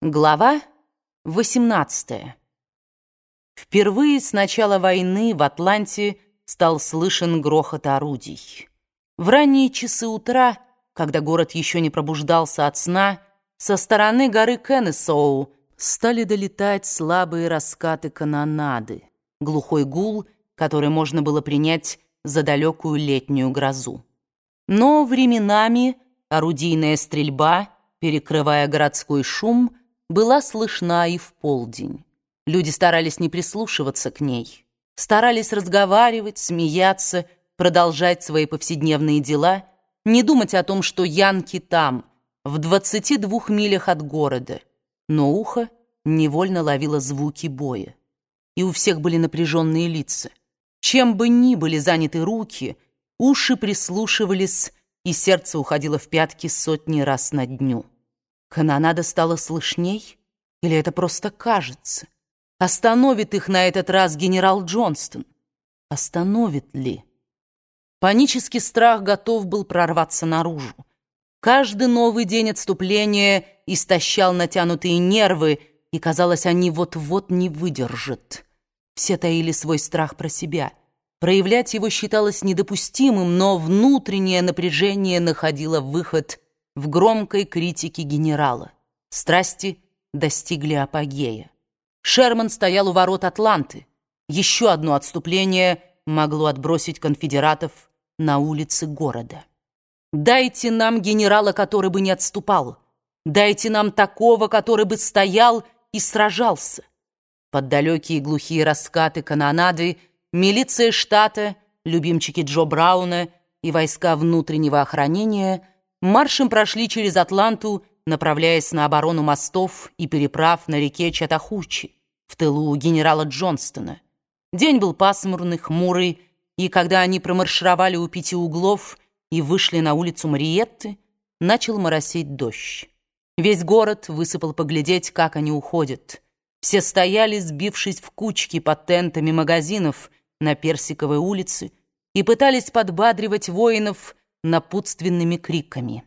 Глава 18. Впервые с начала войны в Атланте стал слышен грохот орудий. В ранние часы утра, когда город еще не пробуждался от сна, со стороны горы Кеннесоу стали долетать слабые раскаты канонады, глухой гул, который можно было принять за далекую летнюю грозу. Но временами орудийная стрельба, перекрывая городской шум, была слышна и в полдень. Люди старались не прислушиваться к ней, старались разговаривать, смеяться, продолжать свои повседневные дела, не думать о том, что янки там, в 22 милях от города, но ухо невольно ловило звуки боя. И у всех были напряженные лица. Чем бы ни были заняты руки, уши прислушивались, и сердце уходило в пятки сотни раз на дню. Канонада стала слышней? Или это просто кажется? Остановит их на этот раз генерал Джонстон? Остановит ли? Панический страх готов был прорваться наружу. Каждый новый день отступления истощал натянутые нервы, и, казалось, они вот-вот не выдержат. Все таили свой страх про себя. Проявлять его считалось недопустимым, но внутреннее напряжение находило выход в громкой критике генерала. Страсти достигли апогея. Шерман стоял у ворот Атланты. Еще одно отступление могло отбросить конфедератов на улицы города. «Дайте нам генерала, который бы не отступал. Дайте нам такого, который бы стоял и сражался». Под далекие глухие раскаты канонады милиция штата, любимчики Джо Брауна и войска внутреннего охранения – маршем прошли через Атланту, направляясь на оборону мостов и переправ на реке Чатахучи, в тылу генерала Джонстона. День был пасмурный, хмурый, и когда они промаршировали у пяти углов и вышли на улицу Мариетты, начал моросить дождь. Весь город высыпал поглядеть, как они уходят. Все стояли, сбившись в кучки под тентами магазинов на Персиковой улице, и пытались подбадривать воинов, напутственными криками.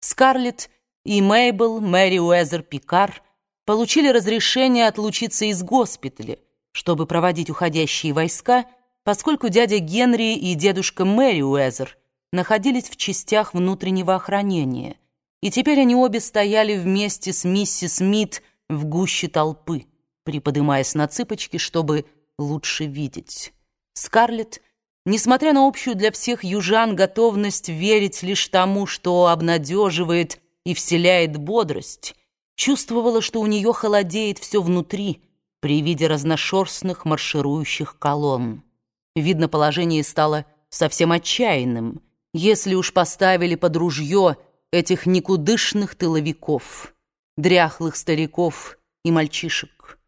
Скарлетт и Мейбл, Мэри Уэзер Пикар получили разрешение отлучиться из госпиталя, чтобы проводить уходящие войска, поскольку дядя Генри и дедушка Мэри Уэзер находились в частях внутреннего охранения, и теперь они обе стояли вместе с миссис Смит в гуще толпы, приподымаясь на цыпочки, чтобы лучше видеть. Скарлетт Несмотря на общую для всех южан готовность верить лишь тому, что обнадеживает и вселяет бодрость, чувствовала, что у нее холодеет все внутри при виде разношерстных марширующих колонн. Видно, положение стало совсем отчаянным, если уж поставили под ружье этих никудышных тыловиков, дряхлых стариков и мальчишек.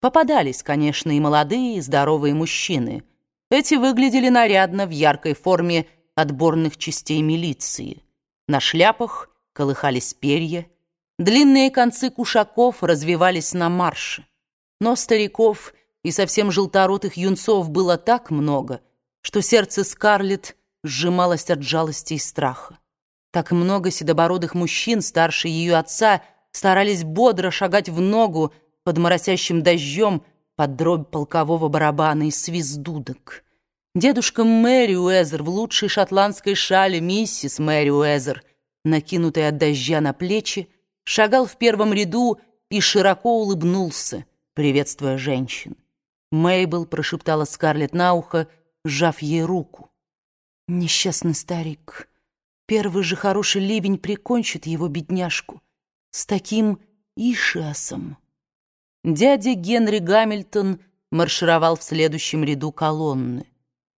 Попадались, конечно, и молодые, и здоровые мужчины — эти выглядели нарядно в яркой форме отборных частей милиции. На шляпах колыхались перья, длинные концы кушаков развивались на марше. Но стариков и совсем желторотых юнцов было так много, что сердце Скарлетт сжималось от жалости и страха. Так много седобородых мужчин старше ее отца старались бодро шагать в ногу под моросящим дождем, под дробь полкового барабана и свист Дедушка Мэри Уэзер в лучшей шотландской шале миссис Мэри Уэзер, накинутой от дождя на плечи, шагал в первом ряду и широко улыбнулся, приветствуя женщин. Мейбл прошептала Скарлетт на ухо, сжав ей руку. «Несчастный старик. Первый же хороший ливень прикончит его бедняжку. С таким ишиасом». Дядя Генри Гамильтон маршировал в следующем ряду колонны.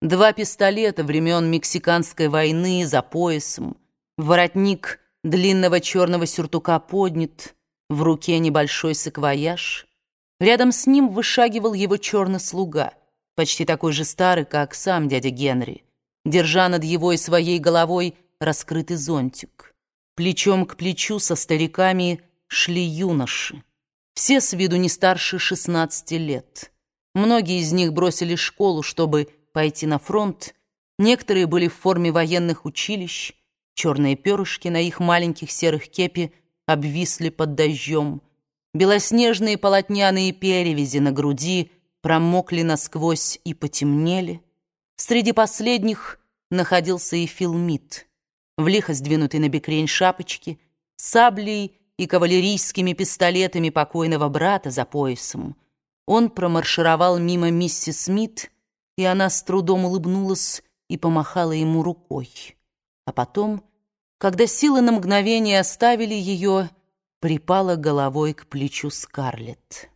Два пистолета времен Мексиканской войны за поясом, воротник длинного черного сюртука поднят, в руке небольшой саквояж. Рядом с ним вышагивал его черный слуга, почти такой же старый, как сам дядя Генри, держа над его и своей головой раскрытый зонтик. Плечом к плечу со стариками шли юноши. Все с виду не старше 16 лет. Многие из них бросили школу, чтобы пойти на фронт. Некоторые были в форме военных училищ. Черные перышки на их маленьких серых кепи обвисли под дождем. Белоснежные полотняные перевязи на груди промокли насквозь и потемнели. Среди последних находился и Филмит, в лихо сдвинутой на бекрень шапочки, саблей и кавалерийскими пистолетами покойного брата за поясом. Он промаршировал мимо миссис Смит, и она с трудом улыбнулась и помахала ему рукой. А потом, когда силы на мгновение оставили ее, припала головой к плечу Скарлетт.